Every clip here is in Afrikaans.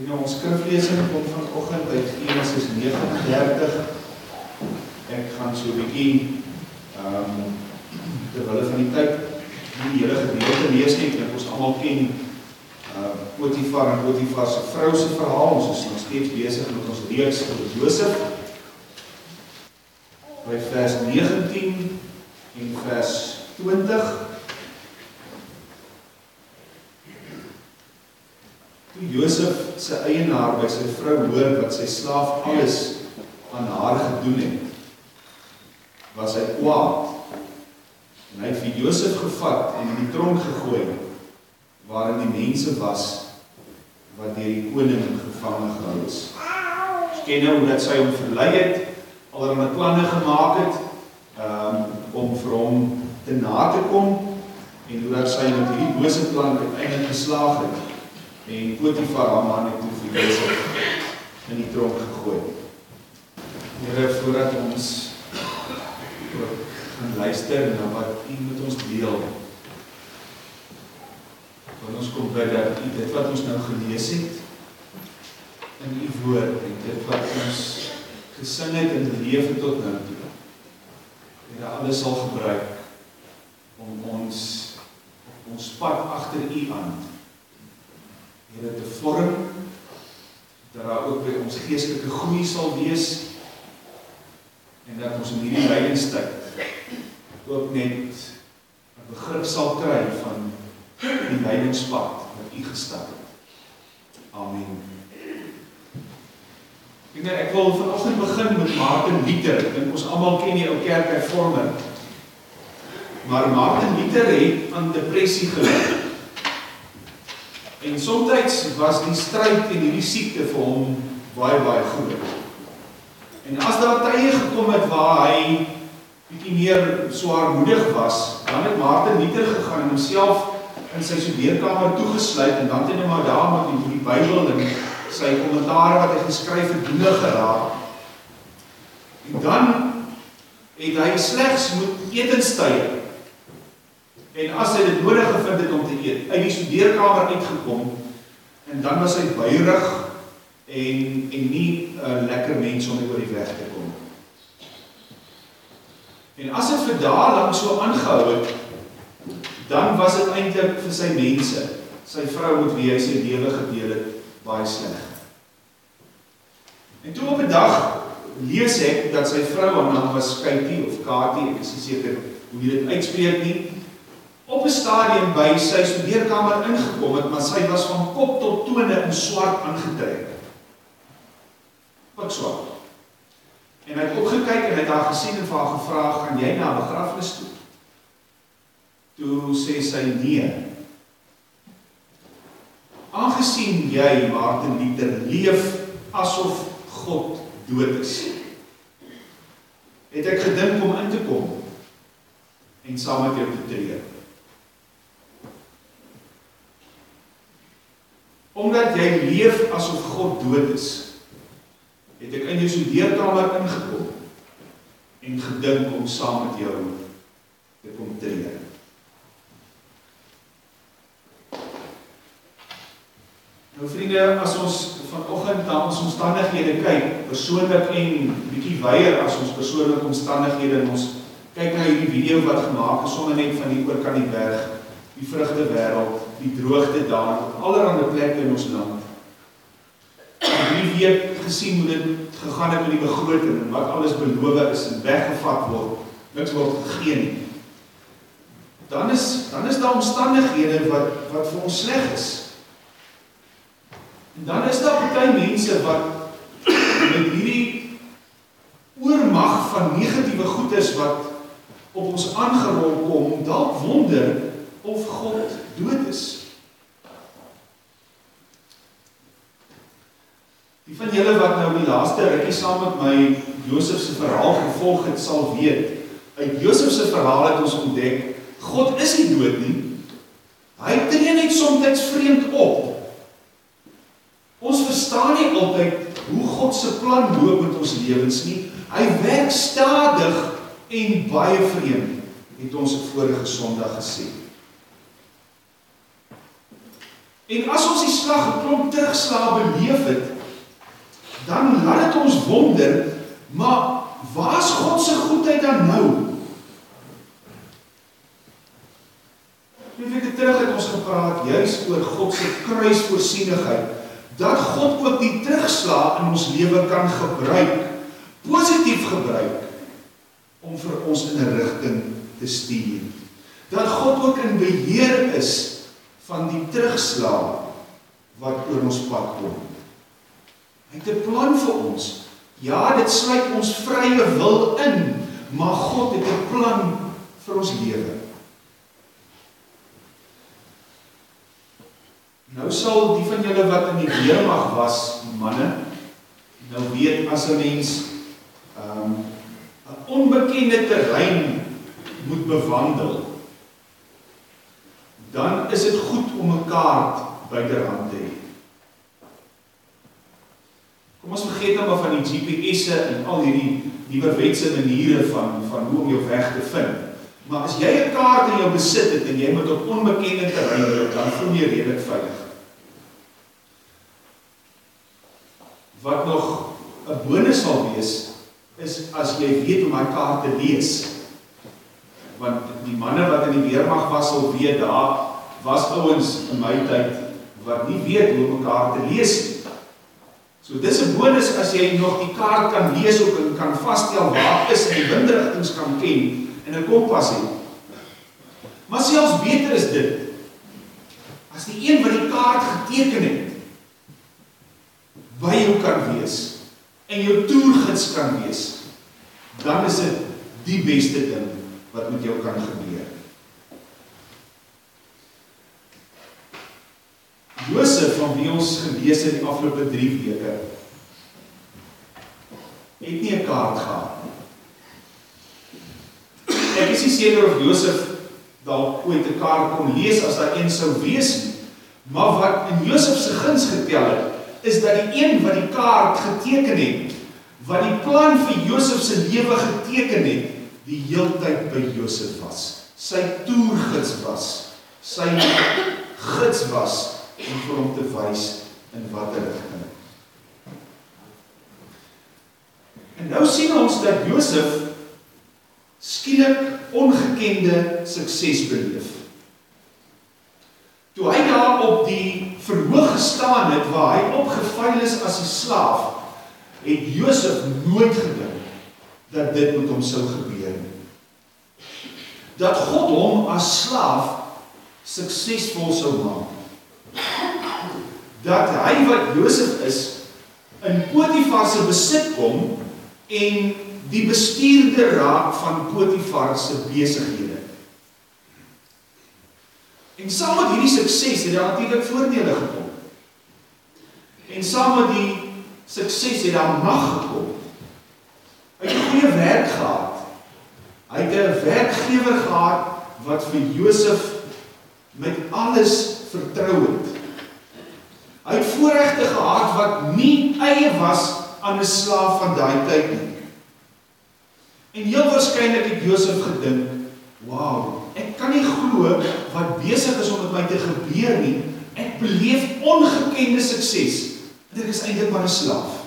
En nou ons skriflesing kom vanoggend uit Genesis 39. Ek gaan so 'n bietjie ehm um, terwyl van die tyd die hele gedeelte lees nie, ek ons almal ken uh Potifar en Potifar se vrou se verhaal. Ons is nog steeds besig met ons reeks oor Josef. By vers 19 en vers 20 Toe Josef se eienaar by sy vrou hoor wat sy slaaf alles aan haar gedoen het, was hy kwaad. En hy het vir Josef gevat en in die tronk gegooi waarin die mense was wat deur die koning gevange gehou is. Ons ken nou dat sy hom verlei het, allerlei planne gemaak het um, om vir hom te na te kom en hoe dat sy met hierdie bose plan uiteindelik geslaag het en Potifar haar man het toe vir Josef in die tronk gegooi. Here voordat ons gaan luister na wat U met ons deel. Want ons kom bid dat U dit wat ons nou gelees het in U woord en dit wat ons gesing het in die lewe tot nou toe. Here alles sal gebruik om ons ons pad agter U aan Here te vorm dat daar ook by ons geestelike groei sal wees en dat ons in hierdie lydenstyd ook net 'n begrip sal kry van die lydingspad wat U gestap het. Amen. Ek dink ek wil vanoggend begin met Martin Luther. Ek dink ons almal ken die ou kerkhervormer. Maar Martin Luther het aan depressie gelei. En soms was die stryd en hierdie siekte vir hom baie baie groot. En as daar tye gekom het waar hy bietjie meer swaarmoedig was, dan het Martin Luther gegaan en homself in sy studeerkamer toegesluit en dan het hy maar daar met die, die Bybel en sy kommentaare wat hy geskryf het doen geraak. En dan het hy slegs moet etenstye En as hy dit nodig gevind het om te eet, uit die studeerkamer uitgekom en dan was hy buierig en en nie 'n uh, lekker mens om oor die weg te kom. En as dit vir dae lank so aangehou het, dan was dit eintlik vir sy mense, sy vrou met wie hy sy lewe gedeel het, baie sleg. En toe op 'n dag lees ek dat sy vrou aan naam was Katie of Katie, ek is nie seker hoe jy dit uitspreek nie op 'n stadium by sy studeerkamer ingekom het, maar sy was van kop tot tone in swart aangetrek. Wat swart. En hy het opgekyk en hy het haar gesien en vir haar gevra, "Gaan jy na 'n begrafnis toe?" Toe sê sy, "Nee." Aangesien jy Martin Luther leef asof God dood is, het ek gedink om in te kom en saam met jou te tree. Omdat jy leef asof God dood is, het ek in jou studeerkamer ingekom en gedink om saam met jou te kom tree. Nou vriende, as ons vanoggend na ons omstandighede kyk, persoonlik en bietjie weier as ons persoonlike omstandighede en ons kyk na hierdie video wat gemaak is sonder net van hier oor kan die berg, die vrugte wêreld die droogte daar allerlei plekke in ons land. En wie weet gesien hoe dit gegaan het met die begroting en wat alles beloof is en weggevat word, niks word gegee nie. Dan is dan is daar omstandighede wat wat vir ons sleg is. En dan is daar baie mense wat met hierdie oormag van negatiewe goedes wat op ons aangerol kom, dalk wonder of God dood is. Die van julle wat nou die laaste rukkie saam met my Josef se verhaal gevolg het, sal weet, uit Josef se verhaal het ons ontdek, God is nie dood nie. Hy tree net soms vreemd op. Ons verstaan nie altyd hoe God se plan loop met ons lewens nie. Hy werk stadig en baie vreemd, het ons vorige Sondag gesê. En as ons die slag 'n klomp terugslae beleef het, dan laat dit ons wonder, maar waar's God se goedheid dan nou? Twee weke terug het ons gepraat juis oor God se kruisvoorsienigheid dat God ook die terugslag in ons lewe kan gebruik, positief gebruik om vir ons in 'n rigting te stuur. Dat God ook in beheer is van die terugslag wat oor ons pad kom. Hy het 'n plan vir ons. Ja, dit sluit ons vrye wil in, maar God het 'n plan vir ons lewe. Nou sal die van julle wat in die weermag was, manne, nou weet as 'n mens ehm, 'n um, onbekende terrein moet bewandel, dan is dit goed om 'n kaart byderhand te hê. Kom ons vergeet nou maar van die GPS'e en al hierdie nuwe wetse maniere van van hoe om jou weg te vind. Maar as jy 'n kaart in jou besit het en jy moet op onbekende terrein loop, dan voel jy redelik veilig. Wat nog 'n bonus sal wees is as jy weet om daai kaart te lees. Want die manne wat in die weermag was sal weet daar was ouens in my tyd wat nie weet hoe om 'n kaart te lees nie. So dis 'n bonus as jy nog die kaart kan lees ook en kan vasstel waar is en die windrigtinge kan ken en 'n kompas het. Maar selfs beter is dit as die een wat die kaart geteken het by jou kan wees en jou toergids kan wees, dan is dit die beste ding wat met jou kan gebeur. Josef van wie ons gelees het die afgelope 3 weke het nie 'n kaart gehad nie. Ek is nie seker of Josef dalk ooit 'n kaart kon lees as daar een sou wees nie. Maar wat in Josef se guns getel het, is dat die een wat die kaart geteken het, wat die plan vir Josef se lewe geteken het, die heeltyd by Josef was. Sy toergids was, sy gids was om vir hom te wys in watter rigting. En nou sien ons dat Josef skielik ongekende sukses beleef. Toe hy daar op die verhoog gestaan het waar hy opgevuil is as 'n slaaf, het Josef nooit gedink dat dit met hom sou gebeur. Dat God hom as slaaf suksesvol sou maak. Dat hy wat Josef is in Potifar se besit kom en die bestuurder raak van Potifar se besighede. En saam met hierdie sukses het daar natuurlik voordele gekom. En saam met die sukses het daar mag gekom. Hy het goeie werk gehad. Hy het 'n werkgewer gehad wat vir Josef met alles vertrou het. Hy het voorregte gehad wat nie eie was aan 'n slaaf van daai tyd nie. En heel waarskynlik het Josef gedink, "Wow, ek kan nie glo wat besig is om met my te gebeur nie. Ek beleef ongekende sukses en ek is eintlik maar 'n slaaf."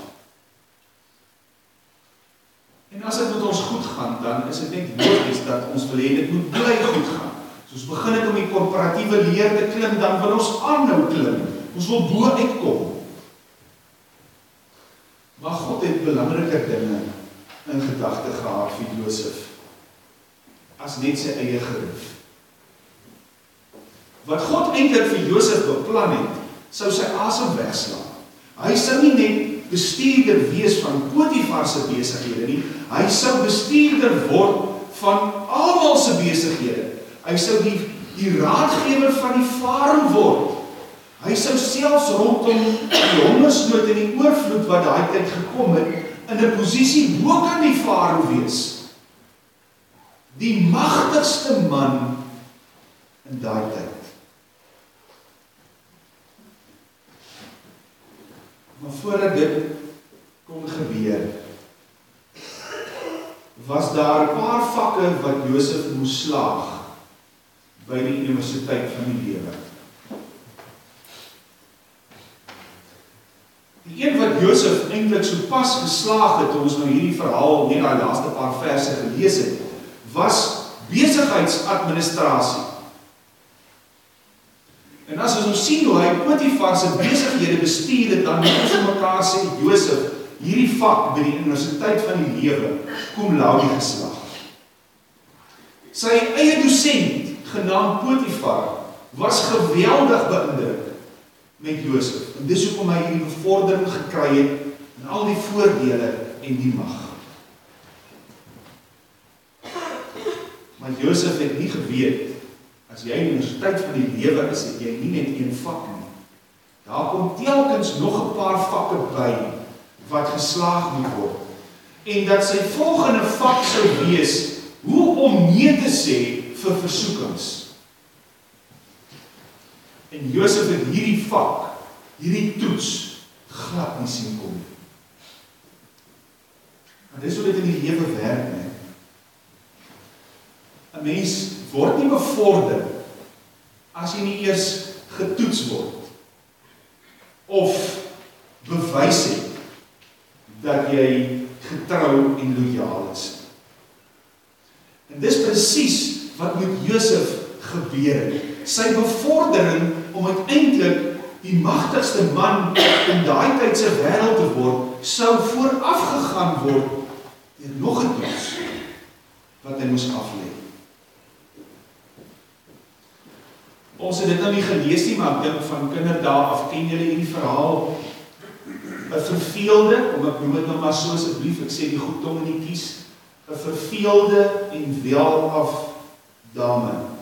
En as dit met ons goed gaan, dan is dit net logies dat ons wil hê dit moet bly goed gaan. So ons begin dit om die korporatiewe leer te klim, dan wil ons aanhou klim. Ons wil bo uitkom. Maar God het belangriker dinge in gedagte gehad vir Josef as net sy eie geloof. Wat God eintlik vir Josef beplan het, sou sy asem wegslaan. Hy sou nie net bestuurder wees van Potifar se besighede nie, hy sou bestuurder word van almal se besighede. Hy sou die die raadgewer van die farao word. Hy sou selfs rondom die hongersnood en die oorvloed wat daai tyd gekom het, in 'n posisie bo kan die farao wees. Die magtigste man in daai tyd. Maar voordat dit kon gebeur, was daar 'n paar vakke wat Josef moes slaag by die universiteit van die lewe. Die een wat Josef eintlik sopas geslaag het, ons nou hierdie verhaal net daai laaste paar verse gelees het, was besigheidsadministrasie. Potifar se besighede bestuur het, dan moet ons mekaar sê Josef hierdie vak by die universiteit van die lewe kom laude geslaag. Sy eie dosent genaamd Potifar was geweldig beïndruk met Josef. En dis hoekom hy hierdie bevordering gekry het en al die voordele en die mag. Maar Josef het nie geweet as jy in die universiteit van die lewe is, het jy nie net een vak nie. Daar kom telkens nog 'n paar vakke by wat geslaag moet word. En dat sy volgende vak sou wees hoe om nee te sê vir versoekings. En Josef het hierdie vak, hierdie toets glad nie sien kom nie. Maar dis hoe dit in die lewe werk, né? 'n Mens word nie bevorder as jy nie eers getoets word of bewys het dat jy getrou en lojaal is. En dis presies wat met Josef gebeur het. Sy bevordering om uiteindelik die magtigste man in daai tyd se wêreld te word, sou vooraf gegaan word deur nog 'n toets wat hy moes aflê. Ons het dit nou nie gelees nie, maar ek dink van kinderdae af ken julle hierdie verhaal. 'n Verveelde, kom ek dit nou maar so asseblief, ek sê die goed tong in die kies, 'n verveelde en wel af dame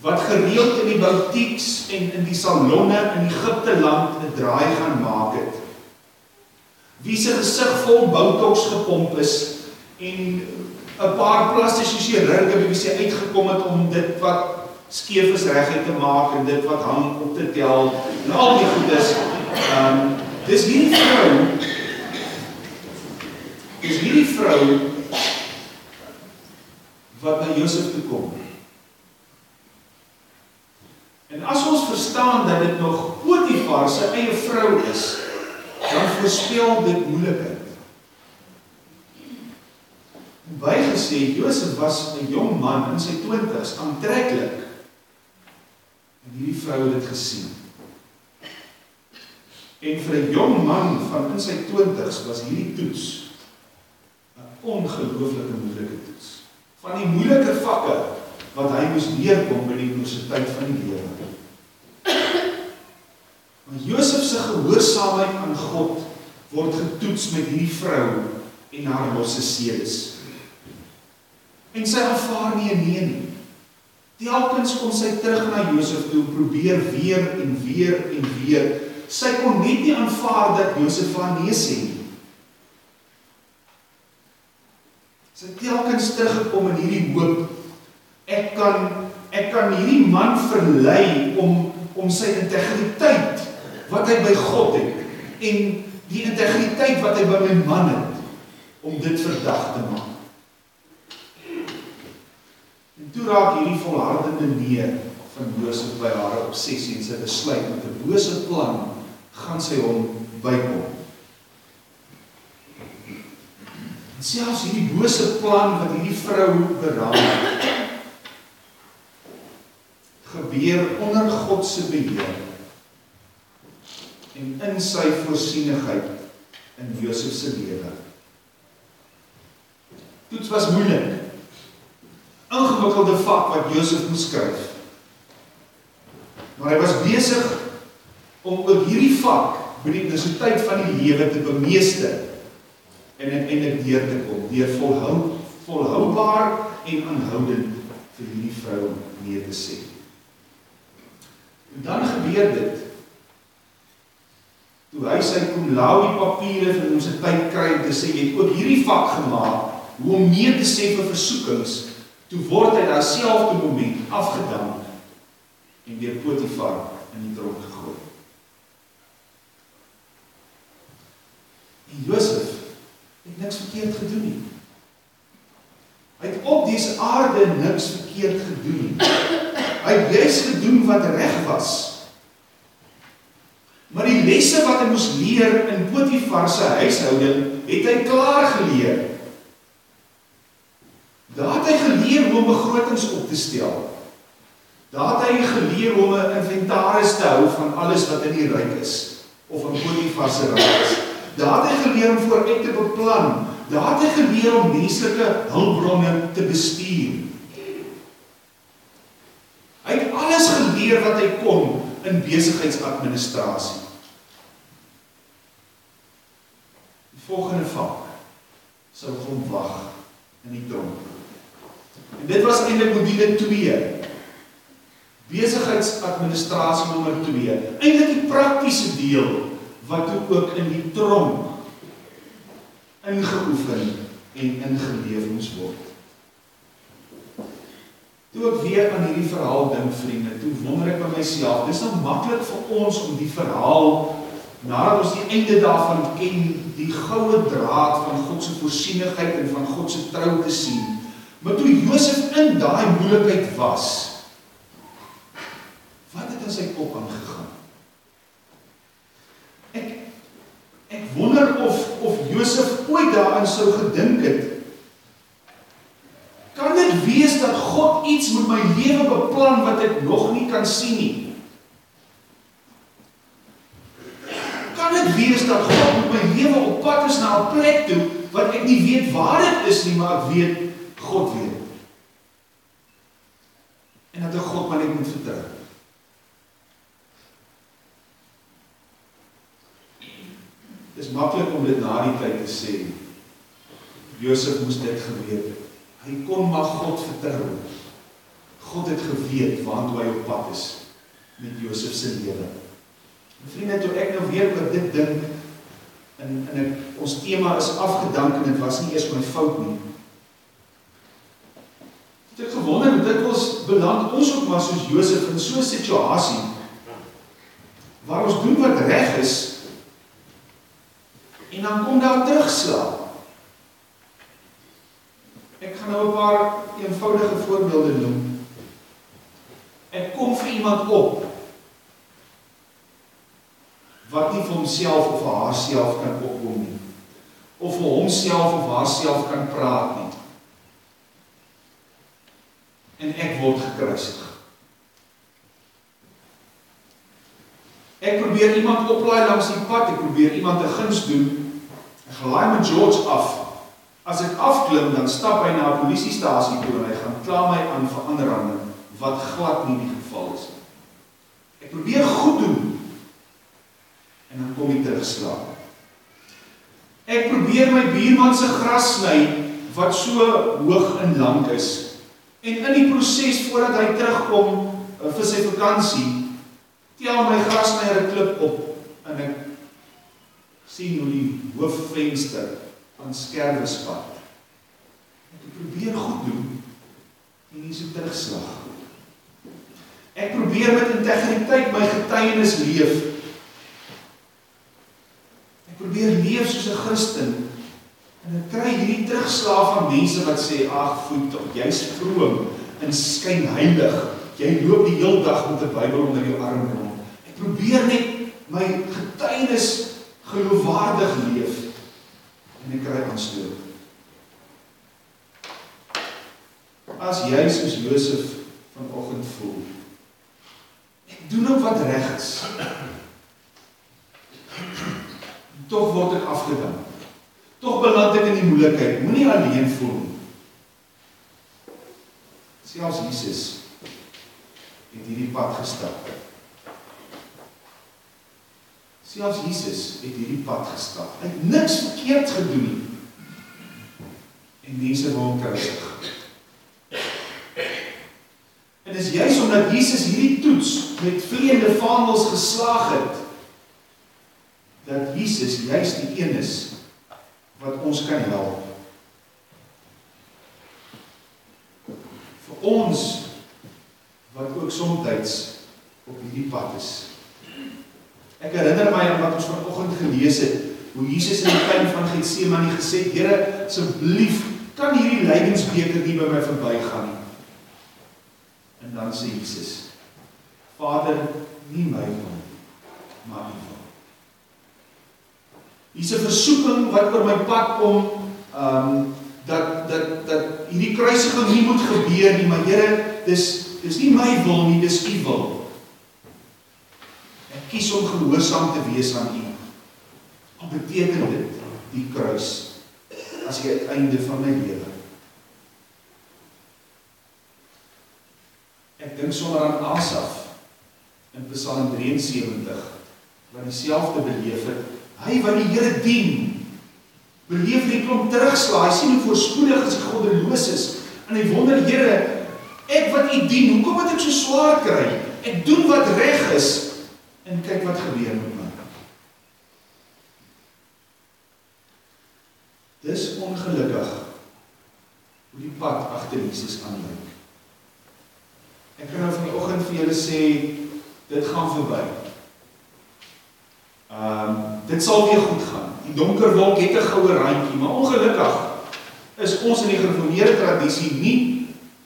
wat gereeld in die boutiques en in die salonne in Egipte land 'n draai gaan maak het. Wie se gesig vol botox gepomp is en 'n paar plastiese chirurge wie se uitgekom het om dit wat skeef is reguit te maak en dit wat hang op te tel en al die goedes. Ehm um, dis hierdie vrou Dis hierdie vrou wat na Josef toe kom. En as ons verstaan dat dit nog Potifar se eie vrou is, dan voorspel dit moeilikheid. Bygesê Josef was 'n jong man in sy 20's, aantreklik. En hierdie vrou het dit gesien. En vir 'n jong man van in sy 20's was hierdie toets 'n ongelooflike moeilike toets. Van die moeiliker vakke wat hy moes leerkom by die universiteit van die lewe. Maar Josef se gehoorsaamheid aan God word getoets met hierdie vrou en haar losse sedes. En sy aanvaar nie 'n nee nie. Telkens kom sy terug na Josef toe probeer weer en weer en weer. Sy kon net nie aanvaar dat Josef haar nee sê nie. Sy het telkens teruggekom in hierdie hoop ek kan ek kan hierdie man verlei om om sy integriteit wat hy by God het en die integriteit wat hy by my man het om dit verdag te maak. En toe raak hierdie volhardende nee van Josef by haar obsessie en sy besluit met 'n bose plan gaan sy hom bykom. En selfs hierdie bose plan wat hierdie vrou beraam gebeur onder God se beheer en in sy voorsienigheid in Josef se lewe. Dit was moeilik. Ingewikkelde vak wat Josef moes skryf. Maar hy was besig om ook hierdie vak by die universiteit van die lewe te bemeester en uiteindelik deur te kom deur volhou volhoubaar en aanhoudend vir hierdie vrou nee te sê. En dan gebeur dit toe hy sy cum laude papiere vir ons tyd kry om te sê jy het ook hierdie vak gemaak hoe om nee te sê vir versoekings toe word hy daar self toe moment afgedank en deur Potifar in die tronk gegooi. En Josef het niks verkeerd gedoen nie. Hy het op dese aarde niks verkeerd gedoen nie. Hy het juis gedoen wat reg was. Maar die lesse wat hy moes leer in Potifar se huishouding, het hy klaar geleer. Daar het hy geleer hoe om begrotings op te stel. Daar het hy geleer hoe om 'n inventaris te hou van alles wat in die ryk is of in Potifar se ryk is. Daar het hy geleer om vooruit te beplan. Daar het hy geleer om menslike hulpbronne te bestuur. Hy het alles geleer wat hy kon in besigheidsadministrasie. Die volgende vak sou hom wag in die tronk. En dit was eintlik module 2. Besigheidsadministrasie nommer 2. Eintlik die praktiese deel wat ook in die tronk ingeoefen en ingeleef moes word. Toe ek weer aan hierdie verhaal dink, vriende, toe wonder ek by myself, dis nou maklik vir ons om die verhaal nadat ons die einde daarvan ken, die goue draad van God se voorsienigheid en van God se trou te sien. Maar toe Josef in daai moeilikheid was, wat het in sy kop aangegaan? Ek ek wonder of of Josef ooit daaraan sou gedink het Kan dit wees dat God iets met my lewe beplan wat ek nog nie kan sien nie? Kan dit wees dat God met my lewe op pad is na 'n plek toe wat ek nie weet waar dit is nie, maar ek weet God weet. En dat ek God maar net moet vertrou. Dit is maklik om dit na die tyd te sê. Josef moes dit geweet het. Hy kon maar God vertrou. God het geweet waartoe hy op pad is met Josef se lewe. Vriende, toe ek nou weer oor dit dink en en ek, ons tema is afgedank en dit was nie eers my fout nie. Het ek gewonder dit was beland ons ook maar soos Josef in so 'n situasie waar ons doen wat reg is en dan kom daar terugslag. Gaan nou 'n paar eenvoudige voorbeelde noem. Ek kom vir iemand op wat nie vir homself of vir haarself kan opkom nie. Of vir homself of haarself kan praat nie. En ek word gekruisig. Ek probeer iemand oplaai langs die pad, ek probeer iemand 'n guns doen. Ek gelaai met George af. As ek afklim, dan stap hy na 'n polisiestasie toe en hy gaan kla my aan vir aanranding wat glad nie die geval is nie. Ek probeer goed doen en dan kom hy terugslaap. Ek probeer my buurman se gras sny wat so hoog en lank is. En in die proses voordat hy terugkom uh, vir sy vakansie, tel my grasnyer 'n klip op en ek sien hoe die hoofvenster aan skerwe spat. Ek probeer goed doen en nie so terugslag. Ek probeer met integriteit my getuienis leef probeer leef soos 'n Christen en ek kry hierdie terugslag van mense wat sê ag voet tog jy's vroom en skyn heilig jy loop die hele dag met 'n Bybel onder jou arm rond ek probeer net my getuienis geloofwaardig leef en ek kry aanstoot as jy soos Josef vanoggend voel ek doen ook wat reg is tog word ek afgedank. Tog beland ek in die moeilikheid. Moenie alleen voel nie. Selfs Jesus het hierdie pad gestap. Selfs Jesus het hierdie pad gestap. Hy het niks verkeerd gedoen nie. En mense wou hom kruisig. En dis juis omdat Jesus hierdie toets met vleiende vaandels geslaag het dat Jesus juis die een is wat ons kan help. Vir ons wat ook soms op hierdie pad is. Ek herinner my aan wat ons vanoggend gelees het, hoe Jesus in die tuin van Getsemane gesê "Here, asseblief, kan hierdie lydingsbeker nie by my verbygaan nie." En dan sê Jesus: "Vader, nie my wil, maar U wil." Hier's 'n versoeking wat oor my pad kom, ehm um, dat dat dat hierdie kruisiging nie moet gebeur nie, maar Here, dis dis nie my wil nie, dis U wil. Ek kies om gehoorsaam te wees aan U. Wat beteken dit die kruis as het einde van my lewe? Ek dink sommer aan Asaf in Psalm 73 wat dieselfde beleef het. Hy wat die Here dien, beleef die klomp terugslaai, sien hoe voorspoedig is goddeloos is en hy wonder Here, ek wat U dien, hoekom moet ek so swaar kry? Ek doen wat reg is en kyk wat gebeur met my. Dis ongelukkig hoe die pad agter Jesus aanloop. Ek kan nou vanoggend vir julle sê dit gaan verby. Ehm um, dit sal weer goed gaan. Die donker wolk het 'n goue randjie, maar ongelukkig is ons in die gereformeerde tradisie nie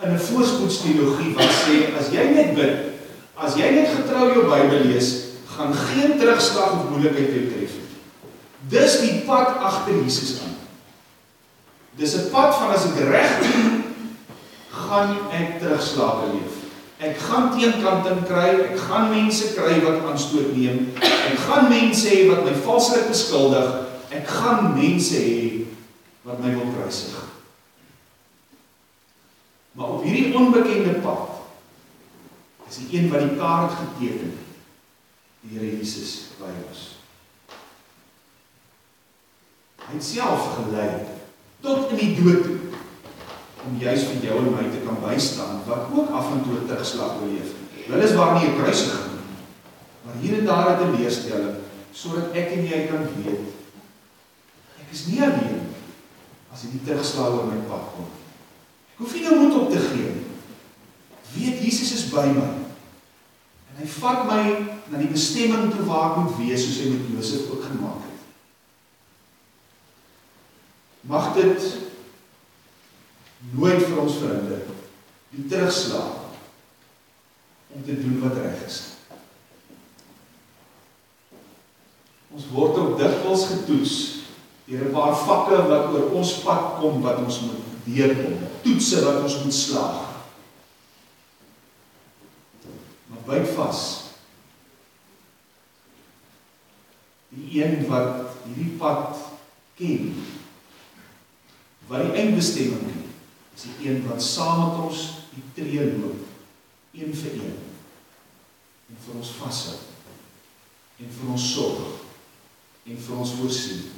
in 'n voorspoedsteologie wat sê as jy net bid, as jy net getrou jou Bybel lees, gaan geen terugslag of moeilikheid jou tref nie. Dis die pad agter Jesus aan. Dis 'n pad van as ek reg doen, gaan ek terugslag beleef. Ek gaan teenkanting kry, ek gaan mense kry wat aanstoot neem. Ek gaan mense hê wat my valslik beskuldig. Ek gaan mense hê wat my wil kruisig. Maar op hierdie onbekende pad is die een wat die kaart geteken het. Die Here Jesus by ons. Hy self gelei tot in die dood toe om juis vir jou en my te kan bystaan wat ook af en toe 'n terugslag beleef. Hulle is waar nie 'n kruisiging nie. Maar hier en daar 'n teleurstelling sodat ek en jy kan weet ek is nie alleen as hierdie terugslag oor my pad kom. Ek hoef nie nou moed op te gee nie. Weet Jesus is by my. En hy vat my na die bestemming toe waar ek moet wees soos hy met Josef ook gemaak het. Mag dit nooit vir ons verhinder die terugslag om te doen wat reg is. Ons word ook dikwels getoets deur 'n paar vakke wat oor ons pad kom wat ons moet deurkom, toetse wat ons moet slaag. Maar byt vas. Die een wat hierdie pad ken, wat die eindbestemming ken, is die een wat saam met ons die tree loop, een vir een, en vir ons vashou, en vir ons sorg, en vir ons voorsien.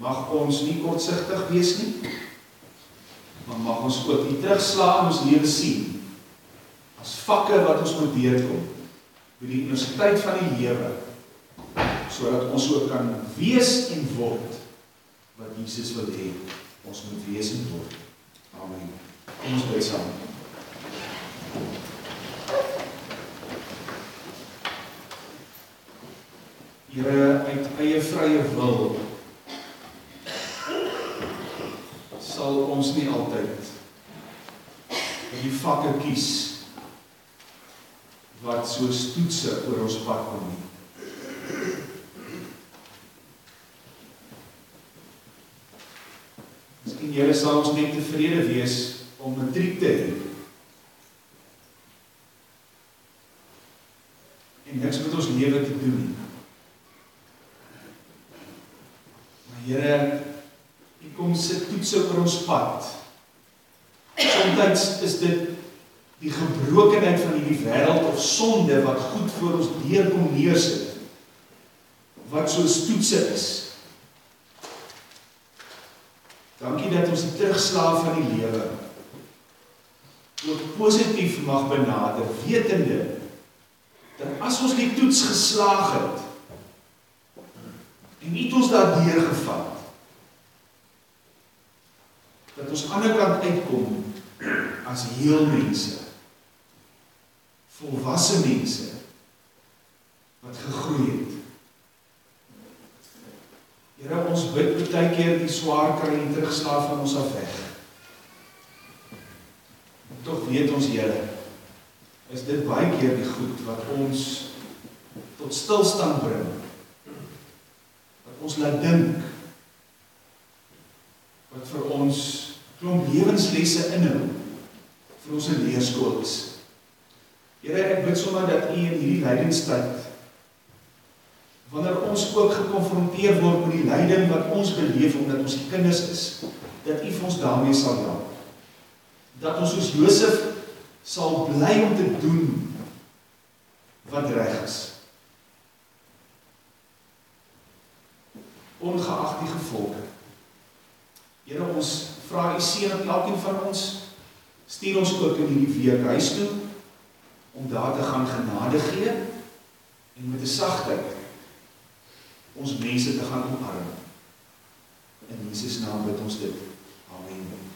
Mag ons nie kortsigtig wees nie, maar mag ons ook die terugslaan ons lewe sien, as vakke wat ons moet deurkom, by die universiteit van die lewe, so dat ons ook kan wees en word, wat Jesus wil hee, ons moet wees en word. Amen. Kom ons bid saam. Here uit eie vrye wil sal ons nie altyd die vakke kies wat soos toetse oor ons pad kom nie. Miskien Here sal ons net tevrede wees om matriek te hê. En niks met ons lewe te doen nie. Maar Here, U kom sit toetse oor ons pad. Soms is dit die gebrokenheid van hierdie wêreld sonde wat goed voor ons deurkom neersit. Wat soos toetse is. Dankie dat ons die terugslag van die lewe ook positief mag benader, wetende dat as ons die toets geslaag het en nie ons daardeur gevat dat ons aan die ander kant uitkom as heel mense volwasse mense wat gegroei het Here ons bid baie keer die swaar kry en terugslaaf van ons af weg. Tog weet ons Here is dit baie keer die goed wat ons tot stilstand bring. ons laat dink wat vir ons klomp lewenslesse inhou vir ons leerskool is. Here, ek bid sommer dat U in hierdie lydenstyd wanneer ons ook gekonfronteer word met die lyding wat ons beleef omdat ons kinders is, dat U vir ons daarmee sal help. Dat ons soos Josef sal bly om te doen wat reg is. Ongeag die gevolge. Here ons vra U seën op elkeen van ons. Stuur ons ook in hierdie week huis toe om daar te gaan genade gee en met 'n sagtheid ons mense te gaan omarm. In Jesus naam bid ons dit. Amen.